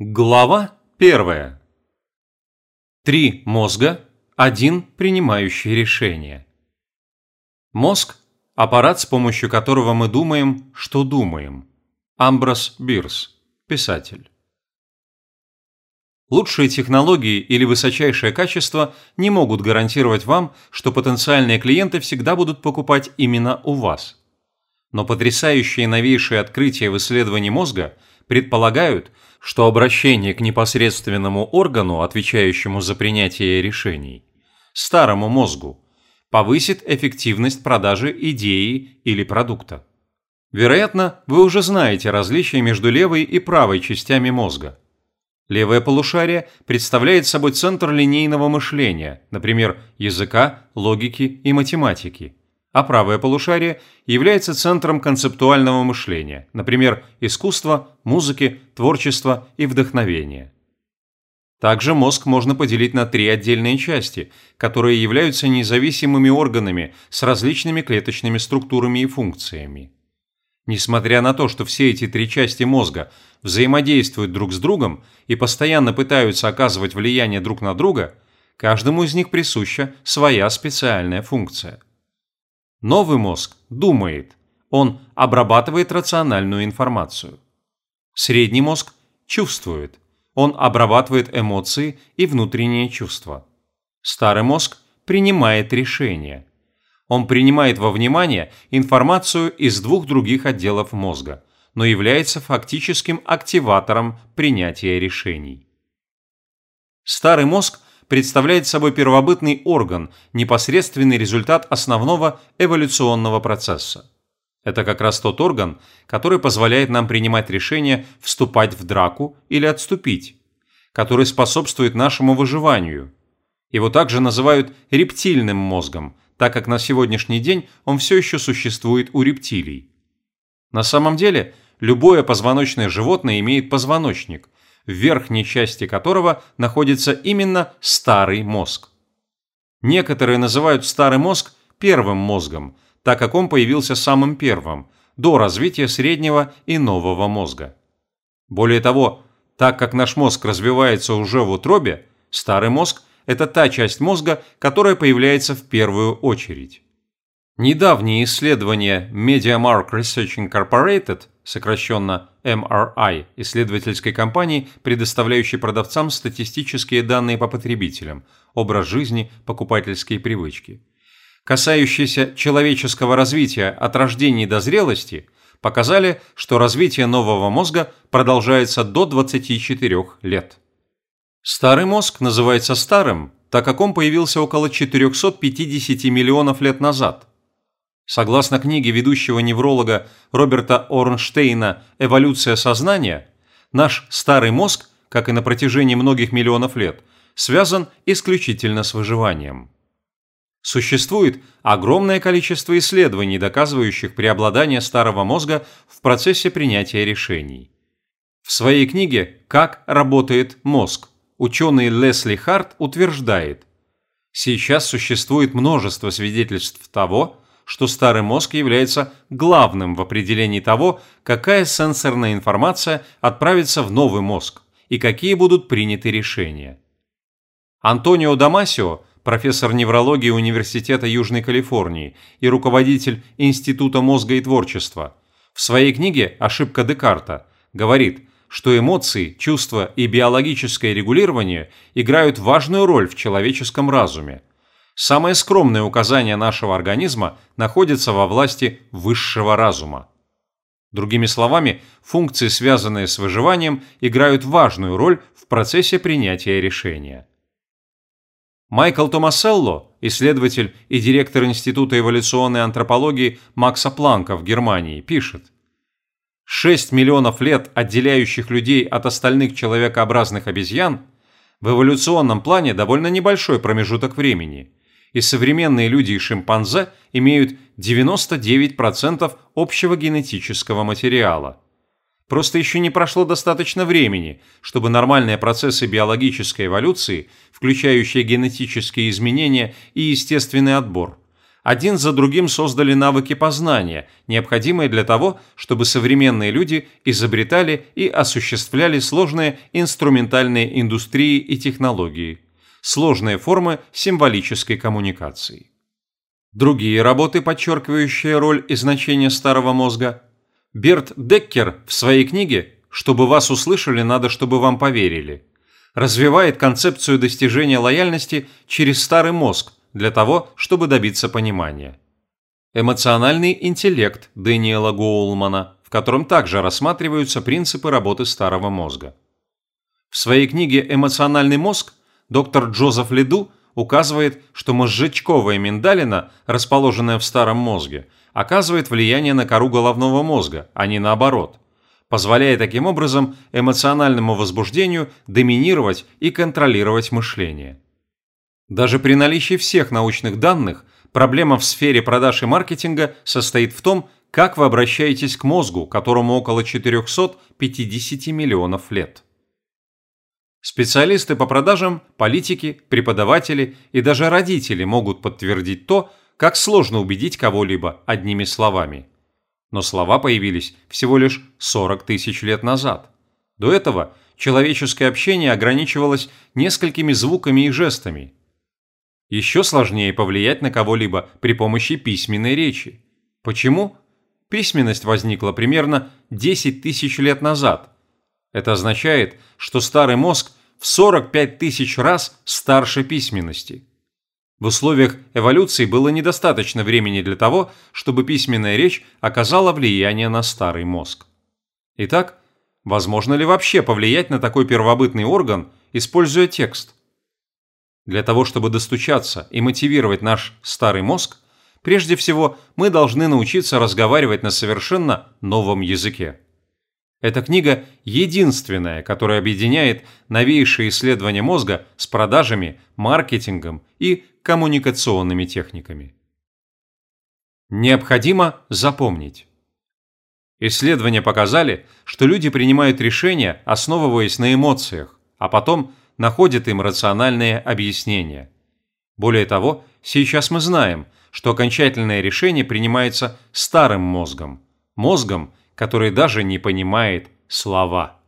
Глава первая. Три мозга, один принимающий решение. Мозг – аппарат, с помощью которого мы думаем, что думаем. Амброс Бирс, писатель. Лучшие технологии или высочайшее качество не могут гарантировать вам, что потенциальные клиенты всегда будут покупать именно у вас. Но потрясающие новейшие открытия в исследовании мозга предполагают, что обращение к непосредственному органу, отвечающему за принятие решений, старому мозгу, повысит эффективность продажи идеи или продукта. Вероятно, вы уже знаете различия между левой и правой частями мозга. Левое полушарие представляет собой центр линейного мышления, например, языка, логики и математики – а правое полушарие является центром концептуального мышления, например, искусства, музыки, творчества и вдохновения. Также мозг можно поделить на три отдельные части, которые являются независимыми органами с различными клеточными структурами и функциями. Несмотря на то, что все эти три части мозга взаимодействуют друг с другом и постоянно пытаются оказывать влияние друг на друга, каждому из них присуща своя специальная функция – Новый мозг думает, он обрабатывает рациональную информацию. Средний мозг чувствует, он обрабатывает эмоции и внутренние чувства. Старый мозг принимает решения. Он принимает во внимание информацию из двух других отделов мозга, но является фактическим активатором принятия решений. Старый мозг представляет собой первобытный орган, непосредственный результат основного эволюционного процесса. Это как раз тот орган, который позволяет нам принимать решение вступать в драку или отступить, который способствует нашему выживанию. Его также называют рептильным мозгом, так как на сегодняшний день он все еще существует у рептилий. На самом деле, любое позвоночное животное имеет позвоночник, в верхней части которого находится именно старый мозг. Некоторые называют старый мозг первым мозгом, так как он появился самым первым, до развития среднего и нового мозга. Более того, так как наш мозг развивается уже в утробе, старый мозг – это та часть мозга, которая появляется в первую очередь. Недавние исследования MediaMark Research Incorporated, сокращенно MRI, исследовательской компании, предоставляющей продавцам статистические данные по потребителям, образ жизни, покупательские привычки, касающиеся человеческого развития от рождения до зрелости, показали, что развитие нового мозга продолжается до 24 лет. Старый мозг называется старым, так как он появился около 450 миллионов лет назад – Согласно книге ведущего невролога Роберта Орнштейна «Эволюция сознания», наш старый мозг, как и на протяжении многих миллионов лет, связан исключительно с выживанием. Существует огромное количество исследований, доказывающих преобладание старого мозга в процессе принятия решений. В своей книге «Как работает мозг» ученый Лесли Харт утверждает, сейчас существует множество свидетельств того, что старый мозг является главным в определении того, какая сенсорная информация отправится в новый мозг и какие будут приняты решения. Антонио Дамасио, профессор неврологии Университета Южной Калифорнии и руководитель Института мозга и творчества, в своей книге «Ошибка Декарта» говорит, что эмоции, чувства и биологическое регулирование играют важную роль в человеческом разуме – Самое скромное указание нашего организма находится во власти высшего разума. Другими словами, функции, связанные с выживанием, играют важную роль в процессе принятия решения. Майкл Томаселло, исследователь и директор Института эволюционной антропологии Макса Планка в Германии, пишет, 6 миллионов лет, отделяющих людей от остальных человекообразных обезьян, в эволюционном плане довольно небольшой промежуток времени – и современные люди и шимпанзе имеют 99% общего генетического материала. Просто еще не прошло достаточно времени, чтобы нормальные процессы биологической эволюции, включающие генетические изменения и естественный отбор, один за другим создали навыки познания, необходимые для того, чтобы современные люди изобретали и осуществляли сложные инструментальные индустрии и технологии, сложные формы символической коммуникации. Другие работы, подчеркивающие роль и значение старого мозга, Берт Деккер в своей книге «Чтобы вас услышали, надо, чтобы вам поверили» развивает концепцию достижения лояльности через старый мозг для того, чтобы добиться понимания. Эмоциональный интеллект Дэниела Гоулмана, в котором также рассматриваются принципы работы старого мозга. В своей книге «Эмоциональный мозг» доктор Джозеф Леду указывает, что мозжечковая миндалина, расположенная в старом мозге, оказывает влияние на кору головного мозга, а не наоборот, позволяя таким образом эмоциональному возбуждению доминировать и контролировать мышление. Даже при наличии всех научных данных, проблема в сфере продаж и маркетинга состоит в том, как вы обращаетесь к мозгу, которому около 450 миллионов лет. Специалисты по продажам, политики, преподаватели и даже родители могут подтвердить то, как сложно убедить кого-либо одними словами. Но слова появились всего лишь 40 тысяч лет назад. До этого человеческое общение ограничивалось несколькими звуками и жестами. Еще сложнее повлиять на кого-либо при помощи письменной речи. Почему? Письменность возникла примерно 10 тысяч лет назад. Это означает, что старый мозг в 45 тысяч раз старше письменности. В условиях эволюции было недостаточно времени для того, чтобы письменная речь оказала влияние на старый мозг. Итак, возможно ли вообще повлиять на такой первобытный орган, используя текст? Для того, чтобы достучаться и мотивировать наш старый мозг, прежде всего мы должны научиться разговаривать на совершенно новом языке. Эта книга единственная, которая объединяет новейшие исследования мозга с продажами, маркетингом и коммуникационными техниками. Необходимо запомнить. Исследования показали, что люди принимают решения, основываясь на эмоциях, а потом находят им рациональные объяснения. Более того, сейчас мы знаем, что окончательное решение принимается старым мозгом, мозгом, который даже не понимает слова.